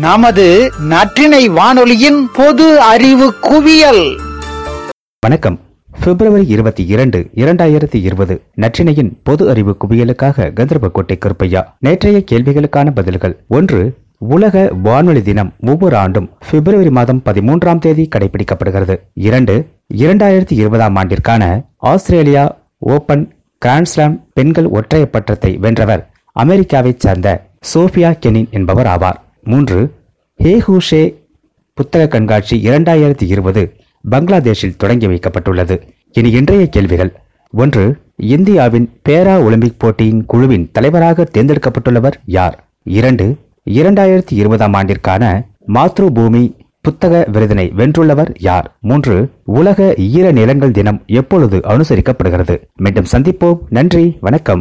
நமது நற்றினை வானொலியின் பொது அறிவு குவியல். வணக்கம். பிப்ரவரி இருபத்தி இரண்டு இரண்டாயிரத்தி இருபது நற்றினையின் பொது அறிவு குவியலுக்காக கந்தர்போட்டை கருப்பையா நேற்றைய கேள்விகளுக்கான பதில்கள் ஒன்று உலக வானொலி தினம் ஒவ்வொரு ஆண்டும் பிப்ரவரி மாதம் பதிமூன்றாம் தேதி கடைபிடிக்கப்படுகிறது. இரண்டு இரண்டாயிரத்தி இருபதாம் ஆண்டிற்கான ஆஸ்திரேலியா ஓபன் கிராண்ட்ஸ்லாம் பெண்கள் ஒற்றையர் பட்டத்தை வென்றவர் அமெரிக்காவைச் சேர்ந்த சோபியா கெனின் என்பவர் ஆவார். மூன்று ஹே ஹூஷே புத்தக கண்காட்சி இரண்டாயிரத்தி இருபது பங்களாதேஷில் தொடங்கி வைக்கப்பட்டுள்ளது. இனி இன்றைய கேள்விகள். ஒன்று இந்தியாவின் பேரா ஒலிம்பிக் போட்டியின் குழுவின் தலைவராக தேர்ந்தெடுக்கப்பட்டுள்ளவர் யார்? இரண்டு இரண்டாயிரத்தி இருபதாம் ஆண்டிற்கான மாத்ரு பூமி புத்தக விருதினை வென்றுள்ளவர் யார்? மூன்று உலக ஈர நிலங்கள் தினம் எப்பொழுது அனுசரிக்கப்படுகிறது? மீண்டும் சந்திப்போம். நன்றி வணக்கம்.